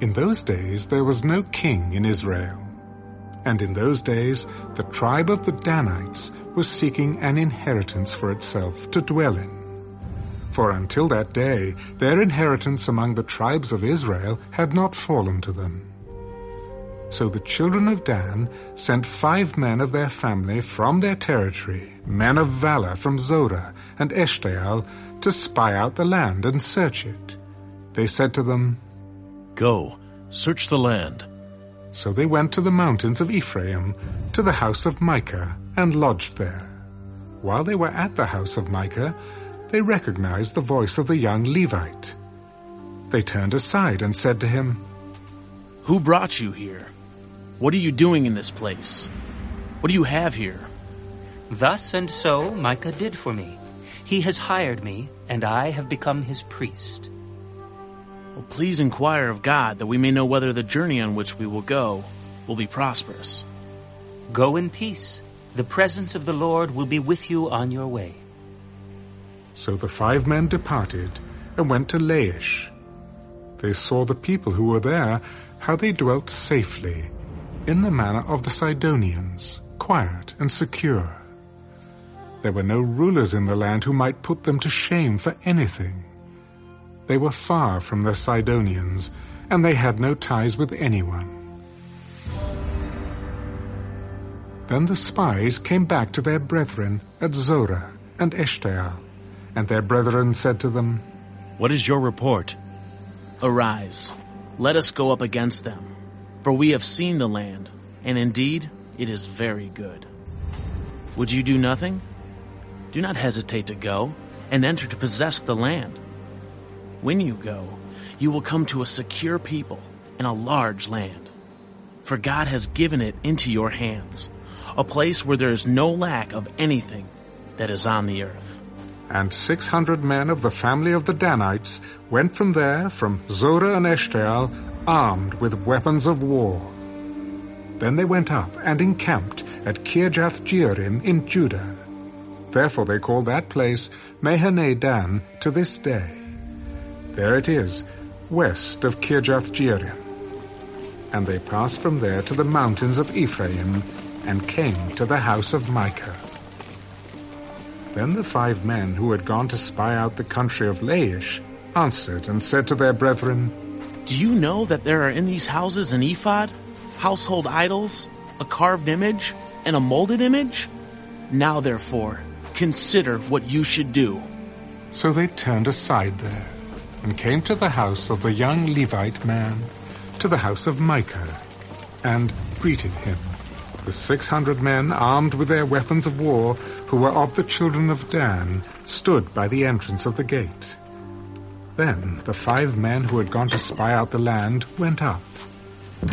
In those days there was no king in Israel. And in those days the tribe of the Danites was seeking an inheritance for itself to dwell in. For until that day their inheritance among the tribes of Israel had not fallen to them. So the children of Dan sent five men of their family from their territory, men of valor from Zorah and Eshtaol, to spy out the land and search it. They said to them, Go, search the land. So they went to the mountains of Ephraim, to the house of Micah, and lodged there. While they were at the house of Micah, they recognized the voice of the young Levite. They turned aside and said to him, Who brought you here? What are you doing in this place? What do you have here? Thus and so Micah did for me. He has hired me, and I have become his priest. Well, please inquire of God that we may know whether the journey on which we will go will be prosperous. Go in peace. The presence of the Lord will be with you on your way. So the five men departed and went to Laish. They saw the people who were there, how they dwelt safely, in the manner of the Sidonians, quiet and secure. There were no rulers in the land who might put them to shame for anything. They were far from the Sidonians, and they had no ties with anyone. Then the spies came back to their brethren at Zorah and Eshtaol, and their brethren said to them, What is your report? Arise, let us go up against them, for we have seen the land, and indeed it is very good. Would you do nothing? Do not hesitate to go and enter to possess the land. When you go, you will come to a secure people and a large land. For God has given it into your hands, a place where there is no lack of anything that is on the earth. And six hundred men of the family of the Danites went from there, from Zorah and Eshtaol, armed with weapons of war. Then they went up and encamped at Kirjath Jearim in Judah. Therefore they call that place Mahaneh Dan to this day. There it is, west of Kirjath Jearim. And they passed from there to the mountains of Ephraim, and came to the house of Micah. Then the five men who had gone to spy out the country of Laish answered and said to their brethren, Do you know that there are in these houses an ephod, household idols, a carved image, and a molded image? Now therefore, consider what you should do. So they turned aside there, and came to the house of the young Levite man, to the house of Micah, and greeted him. The six hundred men armed with their weapons of war, who were of the children of Dan, stood by the entrance of the gate. Then the five men who had gone to spy out the land went up.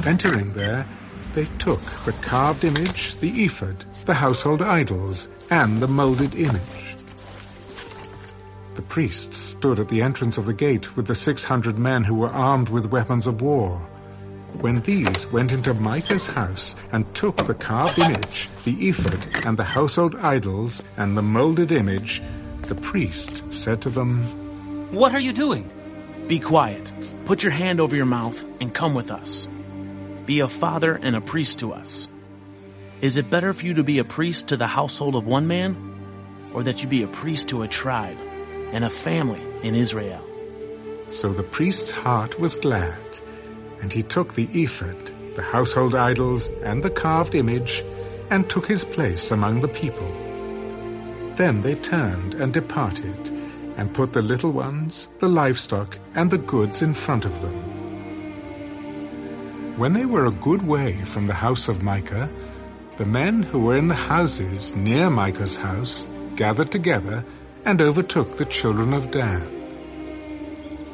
Entering there, they took the carved image, the ephod, the household idols, and the molded image. The priests stood at the entrance of the gate with the six hundred men who were armed with weapons of war. When these went into Micah's house and took the carved image, the ephod, and the household idols, and the molded image, the priest said to them, What are you doing? Be quiet, put your hand over your mouth, and come with us. Be a father and a priest to us. Is it better for you to be a priest to the household of one man, or that you be a priest to a tribe and a family in Israel? So the priest's heart was glad, and he took the ephod, the household idols, and the carved image, and took his place among the people. Then they turned and departed, and put the little ones, the livestock, and the goods in front of them. When they were a good way from the house of Micah, the men who were in the houses near Micah's house gathered together and overtook the children of Dan.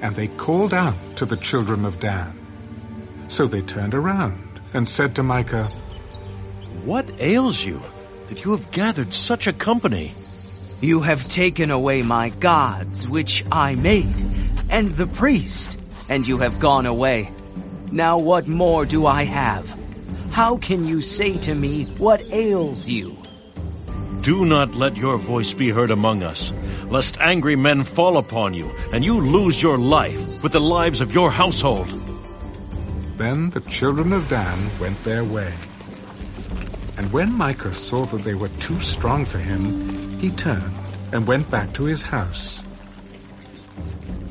And they called out to the children of Dan. So they turned around and said to Micah, What ails you that you have gathered such a company? You have taken away my gods, which I made, and the priest, and you have gone away. Now what more do I have? How can you say to me, What ails you? Do not let your voice be heard among us, lest angry men fall upon you, and you lose your life with the lives of your household. Then the children of Dan went their way. And when Micah saw that they were too strong for him, he turned and went back to his house.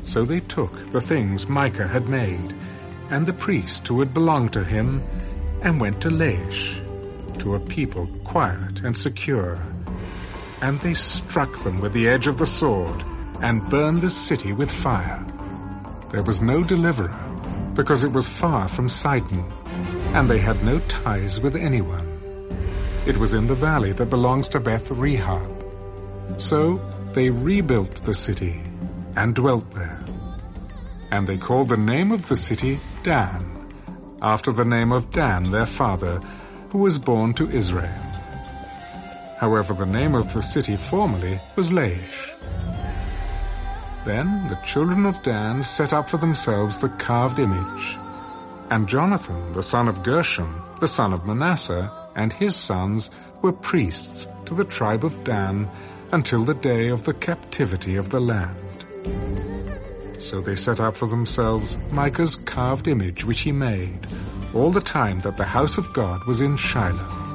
So they took the things Micah had made, and the priest who had belonged to him, and went to Laish, to a people quiet and secure. And they struck them with the edge of the sword, and burned the city with fire. There was no deliverer, because it was far from Sidon, and they had no ties with anyone. It was in the valley that belongs to Beth Rehob. So they rebuilt the city and dwelt there. And they called the name of the city Dan, after the name of Dan their father, who was born to Israel. However, the name of the city formerly was Laish. Then the children of Dan set up for themselves the carved image. And Jonathan, the son of Gershom, the son of Manasseh, and his sons were priests to the tribe of Dan until the day of the captivity of the land. So they set up for themselves Micah's carved image which he made, all the time that the house of God was in Shiloh.